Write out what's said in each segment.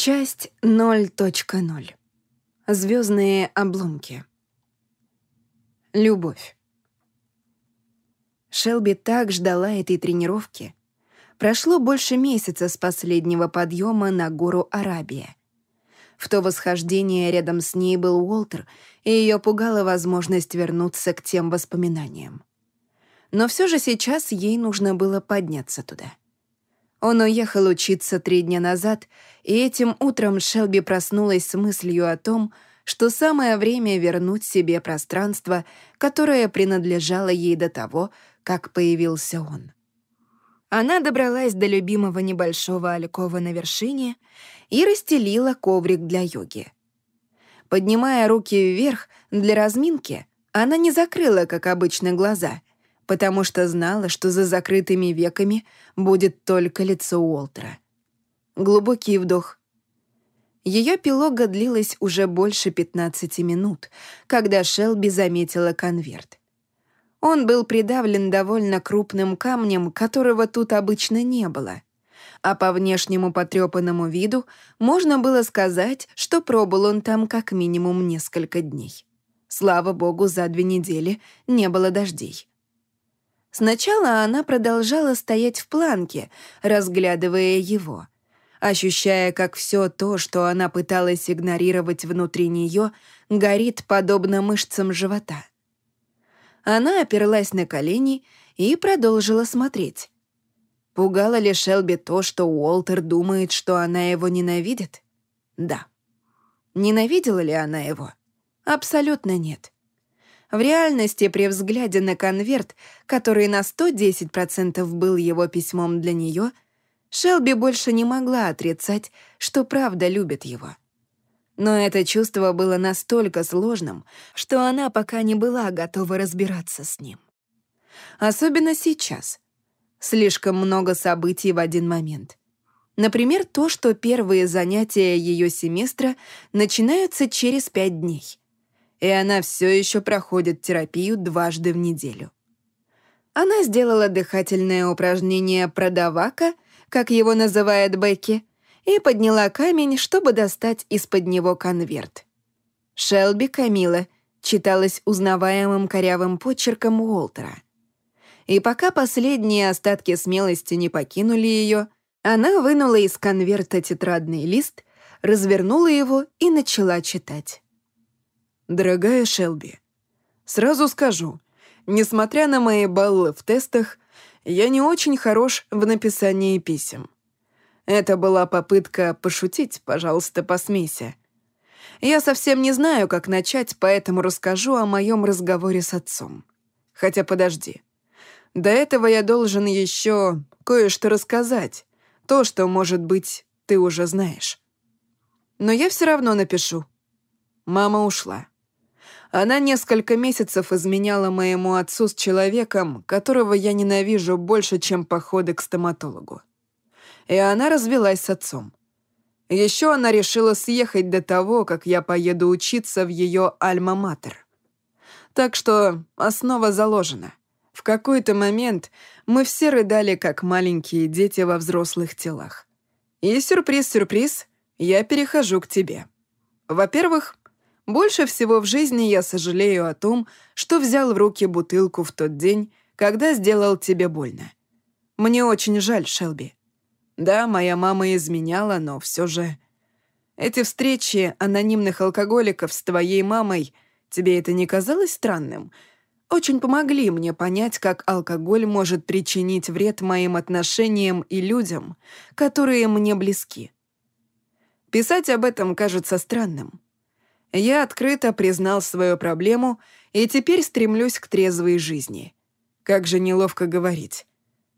Часть 0.0. Звездные обломки. Любовь. Шелби так ждала этой тренировки. Прошло больше месяца с последнего подъема на гору Арабия. В то восхождение рядом с ней был Уолтер, и ее пугала возможность вернуться к тем воспоминаниям. Но все же сейчас ей нужно было подняться туда. Он уехал учиться три дня назад, и этим утром Шелби проснулась с мыслью о том, что самое время вернуть себе пространство, которое принадлежало ей до того, как появился он. Она добралась до любимого небольшого алькова на вершине и расстелила коврик для йоги. Поднимая руки вверх для разминки, она не закрыла, как обычно, глаза — потому что знала, что за закрытыми веками будет только лицо Уолтера. Глубокий вдох. Ее пилога длилась уже больше 15 минут, когда Шелби заметила конверт. Он был придавлен довольно крупным камнем, которого тут обычно не было. А по внешнему потрепанному виду можно было сказать, что пробыл он там как минимум несколько дней. Слава богу, за две недели не было дождей. Сначала она продолжала стоять в планке, разглядывая его, ощущая, как все то, что она пыталась игнорировать внутри нее, горит подобно мышцам живота. Она оперлась на колени и продолжила смотреть. Пугало ли Шелби то, что Уолтер думает, что она его ненавидит? Да. Ненавидела ли она его? Абсолютно нет. В реальности, при взгляде на конверт, который на 110% был его письмом для нее, Шелби больше не могла отрицать, что правда любит его. Но это чувство было настолько сложным, что она пока не была готова разбираться с ним. Особенно сейчас. Слишком много событий в один момент. Например, то, что первые занятия ее семестра начинаются через пять дней — и она все еще проходит терапию дважды в неделю. Она сделала дыхательное упражнение «продавака», как его называет Бекки, и подняла камень, чтобы достать из-под него конверт. «Шелби Камила» читалась узнаваемым корявым почерком Уолтера. И пока последние остатки смелости не покинули ее, она вынула из конверта тетрадный лист, развернула его и начала читать. Дорогая Шелби, сразу скажу, несмотря на мои баллы в тестах, я не очень хорош в написании писем. Это была попытка пошутить, пожалуйста, посмейся. Я совсем не знаю, как начать, поэтому расскажу о моем разговоре с отцом. Хотя подожди. До этого я должен еще кое-что рассказать. То, что, может быть, ты уже знаешь. Но я все равно напишу. Мама ушла. Она несколько месяцев изменяла моему отцу с человеком, которого я ненавижу больше, чем походы к стоматологу. И она развелась с отцом. Еще она решила съехать до того, как я поеду учиться в ее альма-матер. Так что основа заложена. В какой-то момент мы все рыдали, как маленькие дети во взрослых телах. И сюрприз-сюрприз, я перехожу к тебе. Во-первых, больше всего в жизни я сожалею о том, что взял в руки бутылку в тот день, когда сделал тебе больно. Мне очень жаль, Шелби. Да, моя мама изменяла, но все же... Эти встречи анонимных алкоголиков с твоей мамой, тебе это не казалось странным? Очень помогли мне понять, как алкоголь может причинить вред моим отношениям и людям, которые мне близки. Писать об этом кажется странным. Я открыто признал свою проблему и теперь стремлюсь к трезвой жизни. Как же неловко говорить.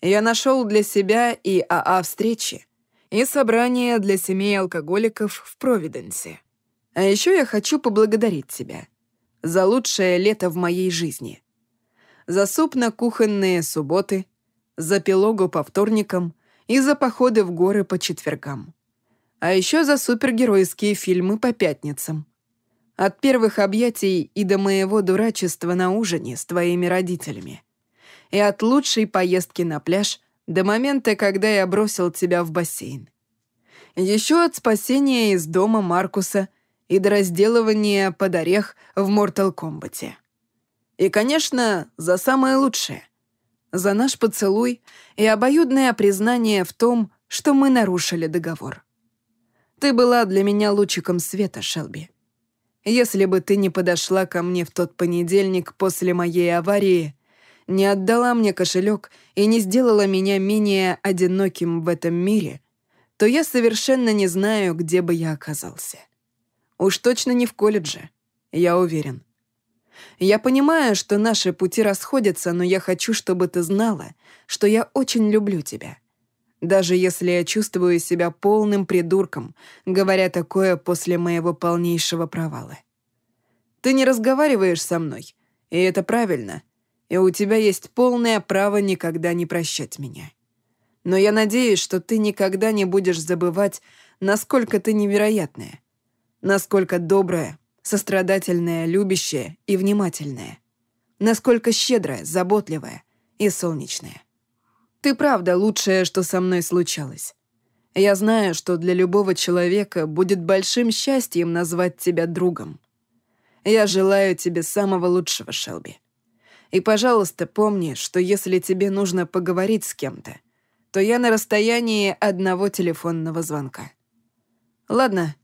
Я нашел для себя и АА встречи, и собрание для семей алкоголиков в Провиденсе. А еще я хочу поблагодарить тебя за лучшее лето в моей жизни. За суп на кухонные субботы, за пилогу по вторникам и за походы в горы по четвергам. А еще за супергеройские фильмы по пятницам. От первых объятий и до моего дурачества на ужине с твоими родителями. И от лучшей поездки на пляж до момента, когда я бросил тебя в бассейн. Еще от спасения из дома Маркуса и до разделывания под орех в Mortal Kombat. И, конечно, за самое лучшее. За наш поцелуй и обоюдное признание в том, что мы нарушили договор. Ты была для меня лучиком света, Шелби. Если бы ты не подошла ко мне в тот понедельник после моей аварии, не отдала мне кошелек и не сделала меня менее одиноким в этом мире, то я совершенно не знаю, где бы я оказался. Уж точно не в колледже, я уверен. Я понимаю, что наши пути расходятся, но я хочу, чтобы ты знала, что я очень люблю тебя. Даже если я чувствую себя полным придурком, говоря такое после моего полнейшего провала. Ты не разговариваешь со мной, и это правильно, и у тебя есть полное право никогда не прощать меня. Но я надеюсь, что ты никогда не будешь забывать, насколько ты невероятная, насколько добрая, сострадательная, любящая и внимательная, насколько щедрая, заботливая и солнечная. Ты правда лучшее, что со мной случалось. Я знаю, что для любого человека будет большим счастьем назвать тебя другом. Я желаю тебе самого лучшего, Шелби. И, пожалуйста, помни, что если тебе нужно поговорить с кем-то, то я на расстоянии одного телефонного звонка. Ладно,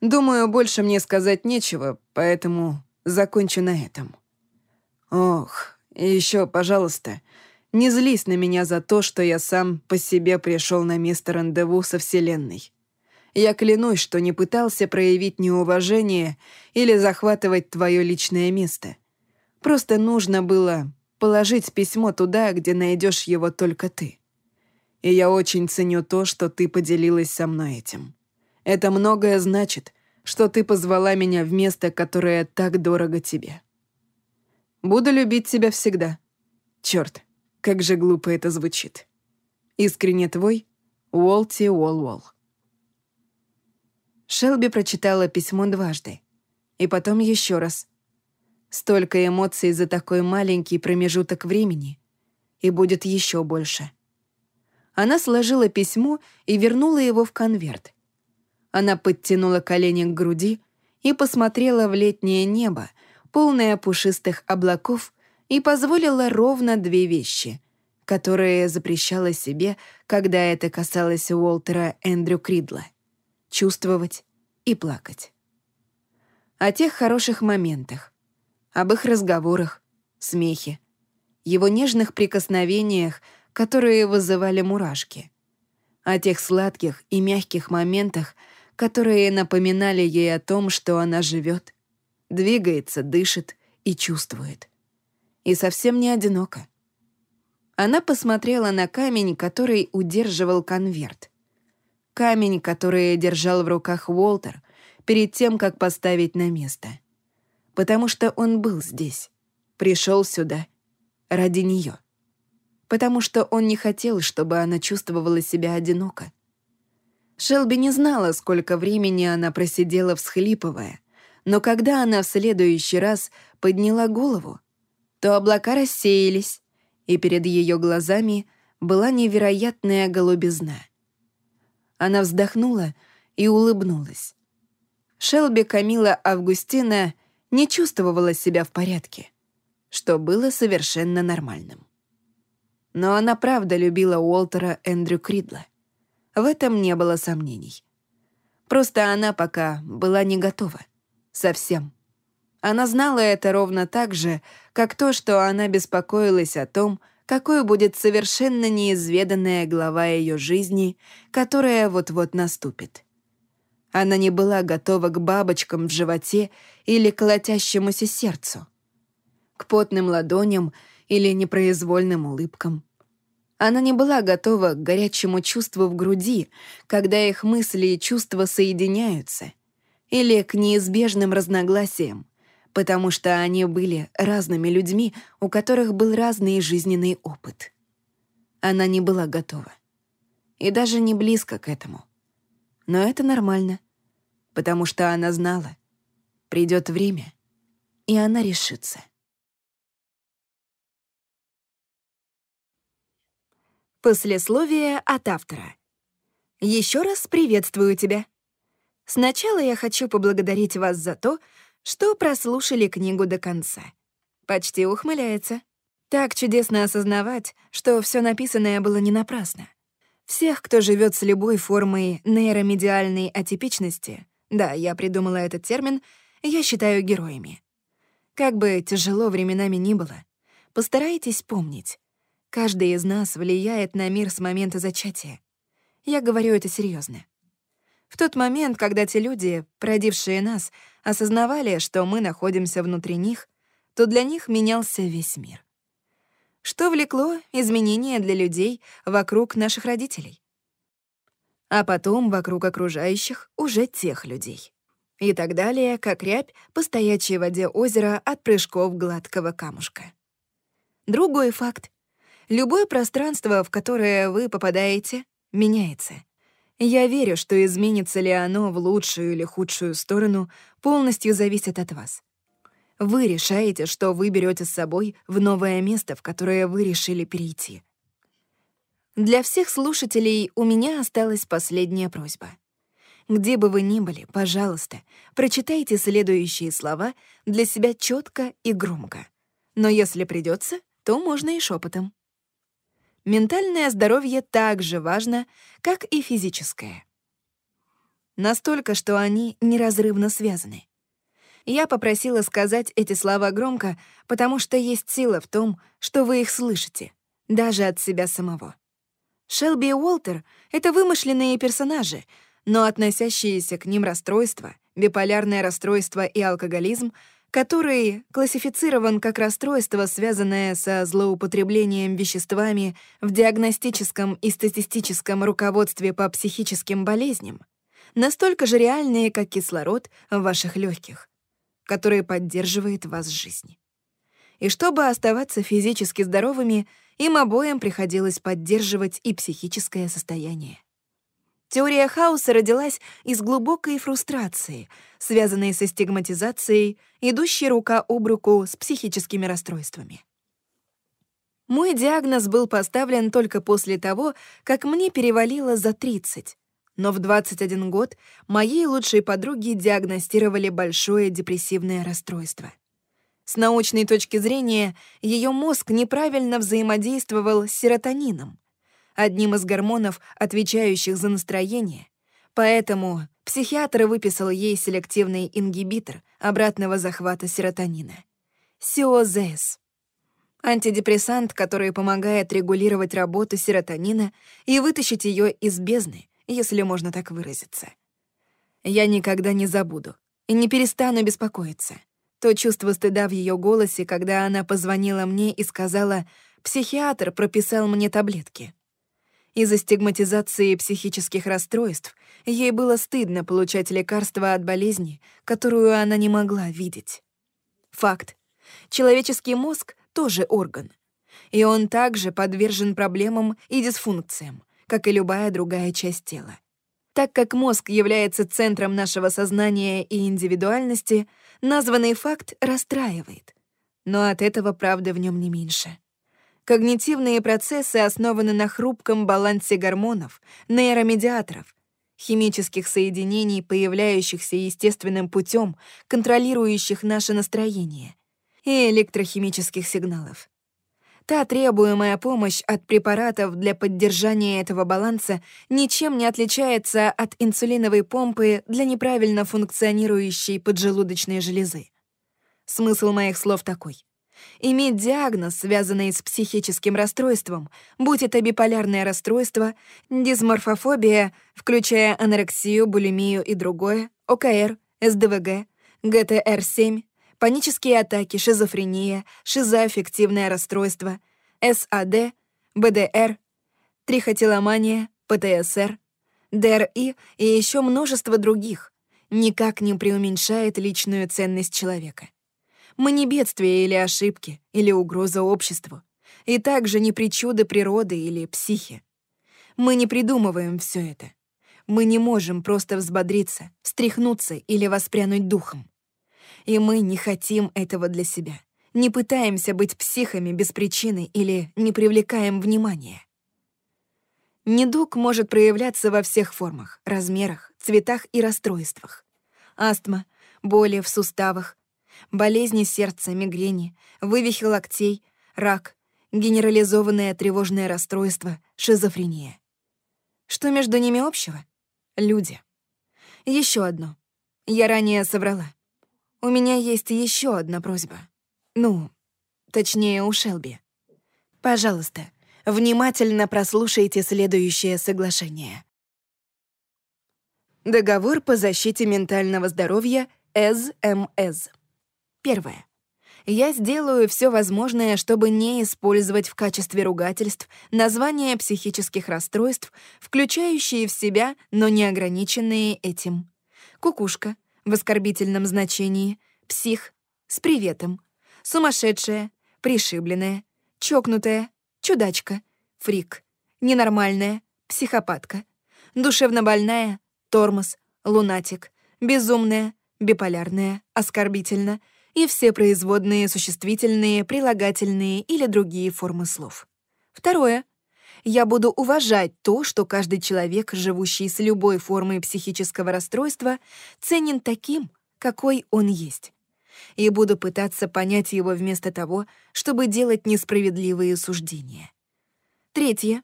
думаю, больше мне сказать нечего, поэтому закончу на этом. Ох, и еще, пожалуйста, не злись на меня за то, что я сам по себе пришел на место рандеву со Вселенной. Я клянусь, что не пытался проявить неуважение или захватывать твое личное место. Просто нужно было положить письмо туда, где найдешь его только ты. И я очень ценю то, что ты поделилась со мной этим. Это многое значит, что ты позвала меня в место, которое так дорого тебе. Буду любить тебя всегда. Черт, как же глупо это звучит. Искренне твой, Уолти Уолл-Уолл. Шелби прочитала письмо дважды. И потом еще раз. Столько эмоций за такой маленький промежуток времени. И будет еще больше. Она сложила письмо и вернула его в конверт. Она подтянула колени к груди и посмотрела в летнее небо, полное пушистых облаков и позволила ровно две вещи, которые запрещала себе, когда это касалось Уолтера Эндрю Кридла — чувствовать и плакать. О тех хороших моментах, об их разговорах, смехе, его нежных прикосновениях, которые вызывали мурашки, о тех сладких и мягких моментах, которые напоминали ей о том, что она живет, двигается, дышит и чувствует и совсем не одинока. Она посмотрела на камень, который удерживал конверт. Камень, который держал в руках Уолтер перед тем, как поставить на место. Потому что он был здесь, пришел сюда, ради нее. Потому что он не хотел, чтобы она чувствовала себя одиноко. Шелби не знала, сколько времени она просидела всхлипывая, но когда она в следующий раз подняла голову, то облака рассеялись, и перед ее глазами была невероятная голубизна. Она вздохнула и улыбнулась. Шелби Камила Августина не чувствовала себя в порядке, что было совершенно нормальным. Но она правда любила Уолтера Эндрю Кридла. В этом не было сомнений. Просто она пока была не готова. Совсем. Она знала это ровно так же, как то, что она беспокоилась о том, какой будет совершенно неизведанная глава ее жизни, которая вот-вот наступит. Она не была готова к бабочкам в животе или колотящемуся сердцу, к потным ладоням или непроизвольным улыбкам. Она не была готова к горячему чувству в груди, когда их мысли и чувства соединяются, или к неизбежным разногласиям, потому что они были разными людьми, у которых был разный жизненный опыт. Она не была готова. И даже не близко к этому. Но это нормально, потому что она знала, придет время, и она решится. Послесловие от автора. Еще раз приветствую тебя. Сначала я хочу поблагодарить вас за то, что прослушали книгу до конца. Почти ухмыляется. Так чудесно осознавать, что все написанное было не напрасно. Всех, кто живет с любой формой нейромедиальной атипичности, да, я придумала этот термин, я считаю героями. Как бы тяжело временами ни было, постарайтесь помнить. Каждый из нас влияет на мир с момента зачатия. Я говорю это серьезно. В тот момент, когда те люди, породившие нас, осознавали, что мы находимся внутри них, то для них менялся весь мир что влекло изменения для людей вокруг наших родителей. А потом вокруг окружающих уже тех людей. И так далее, как рябь по стоячей воде озера от прыжков гладкого камушка. Другой факт. Любое пространство, в которое вы попадаете, меняется. Я верю, что изменится ли оно в лучшую или худшую сторону, полностью зависит от вас. Вы решаете, что вы берете с собой в новое место, в которое вы решили перейти. Для всех слушателей у меня осталась последняя просьба. Где бы вы ни были, пожалуйста, прочитайте следующие слова для себя четко и громко. Но если придется, то можно и шепотом. Ментальное здоровье так же важно, как и физическое. Настолько, что они неразрывно связаны. Я попросила сказать эти слова громко, потому что есть сила в том, что вы их слышите, даже от себя самого. Шелби и Уолтер — это вымышленные персонажи, но относящиеся к ним расстройства, биполярное расстройство и алкоголизм, который классифицирован как расстройство, связанное со злоупотреблением веществами в диагностическом и статистическом руководстве по психическим болезням, настолько же реальные, как кислород в ваших легких который поддерживает вас в жизни. И чтобы оставаться физически здоровыми, им обоим приходилось поддерживать и психическое состояние. Теория хаоса родилась из глубокой фрустрации, связанной со стигматизацией, идущей рука об руку с психическими расстройствами. Мой диагноз был поставлен только после того, как мне перевалило за 30, но в 21 год моей лучшей подруге диагностировали большое депрессивное расстройство. С научной точки зрения, ее мозг неправильно взаимодействовал с серотонином, одним из гормонов, отвечающих за настроение, поэтому психиатр выписал ей селективный ингибитор обратного захвата серотонина — СИОЗС. Антидепрессант, который помогает регулировать работу серотонина и вытащить ее из бездны, если можно так выразиться. Я никогда не забуду и не перестану беспокоиться. То чувство стыда в ее голосе, когда она позвонила мне и сказала, «Психиатр прописал мне таблетки». Из-за стигматизации психических расстройств ей было стыдно получать лекарства от болезни, которую она не могла видеть. Факт. Человеческий мозг — тоже орган. И он также подвержен проблемам и дисфункциям, как и любая другая часть тела. Так как мозг является центром нашего сознания и индивидуальности, названный факт расстраивает. Но от этого правды в нем не меньше. Когнитивные процессы основаны на хрупком балансе гормонов, нейромедиаторов, химических соединений, появляющихся естественным путем, контролирующих наше настроение, и электрохимических сигналов. Та требуемая помощь от препаратов для поддержания этого баланса ничем не отличается от инсулиновой помпы для неправильно функционирующей поджелудочной железы. Смысл моих слов такой. Иметь диагноз, связанный с психическим расстройством, будь это биполярное расстройство, дисморфофобия, включая анорексию, булимию и другое, ОКР, СДВГ, ГТР-7, панические атаки, шизофрения, шизоаффективное расстройство, САД, БДР, трихотиломания, ПТСР, ДРИ и еще множество других, никак не преуменьшает личную ценность человека. Мы не бедствие или ошибки, или угроза обществу, и также не причуды природы или психи. Мы не придумываем все это. Мы не можем просто взбодриться, встряхнуться или воспрянуть духом. И мы не хотим этого для себя. Не пытаемся быть психами без причины или не привлекаем внимания. Недуг может проявляться во всех формах, размерах, цветах и расстройствах. Астма, боли в суставах, болезни сердца, мигрени, вывихи локтей, рак, генерализованное тревожное расстройство, шизофрения. Что между ними общего? Люди. Еще одно. Я ранее соврала. У меня есть еще одна просьба. Ну, точнее, у Шелби. Пожалуйста, внимательно прослушайте следующее соглашение. Договор по защите ментального здоровья СМС. Первое. Я сделаю все возможное, чтобы не использовать в качестве ругательств названия психических расстройств, включающие в себя, но не ограниченные этим. Кукушка в оскорбительном значении, псих с приветом, сумасшедшая, пришибленная, чокнутая, чудачка, фрик, ненормальная, психопатка, душевнобольная, тормоз, лунатик, безумная, биполярная, оскорбительно и все производные существительные, прилагательные или другие формы слов. Второе. Я буду уважать то, что каждый человек, живущий с любой формой психического расстройства, ценен таким, какой он есть. И буду пытаться понять его вместо того, чтобы делать несправедливые суждения. Третье.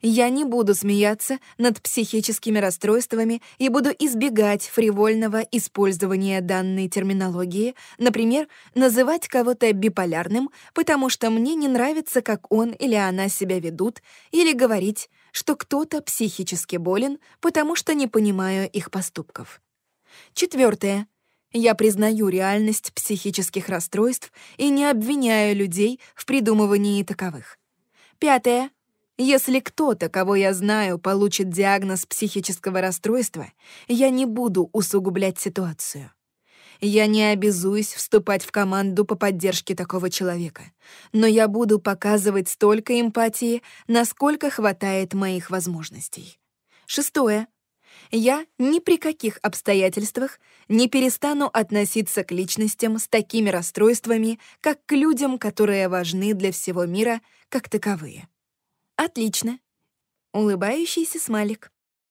Я не буду смеяться над психическими расстройствами и буду избегать фривольного использования данной терминологии, например, называть кого-то биполярным, потому что мне не нравится, как он или она себя ведут, или говорить, что кто-то психически болен, потому что не понимаю их поступков. Четвертое. Я признаю реальность психических расстройств и не обвиняю людей в придумывании таковых. Пятое. Если кто-то, кого я знаю, получит диагноз психического расстройства, я не буду усугублять ситуацию. Я не обязуюсь вступать в команду по поддержке такого человека, но я буду показывать столько эмпатии, насколько хватает моих возможностей. Шестое. Я ни при каких обстоятельствах не перестану относиться к личностям с такими расстройствами, как к людям, которые важны для всего мира как таковые. Отлично. Улыбающийся смайлик.